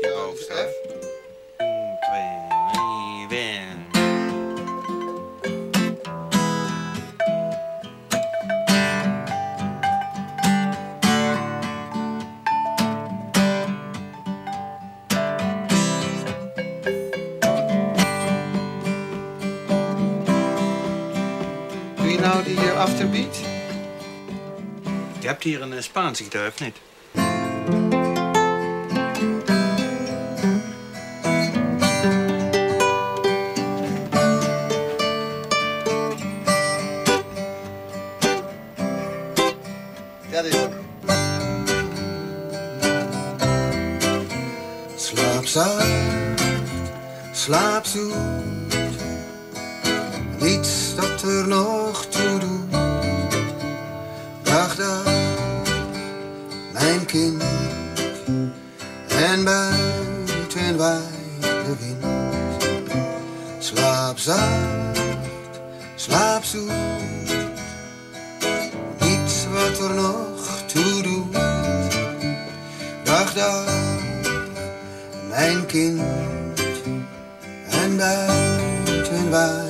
hierboven staat. 1, 2, 3, weer. Doe je nou die afterbeat? Je hebt hier een Spaanse gitaar, of niet? Ja, is. Slaap zacht, slaap zoet. Niets dat er nog toe doet. Dag, dag, mijn kind. En buiten waait de wind. Slaap zacht, slaap zoet. Dag, mijn kind. En buiten waar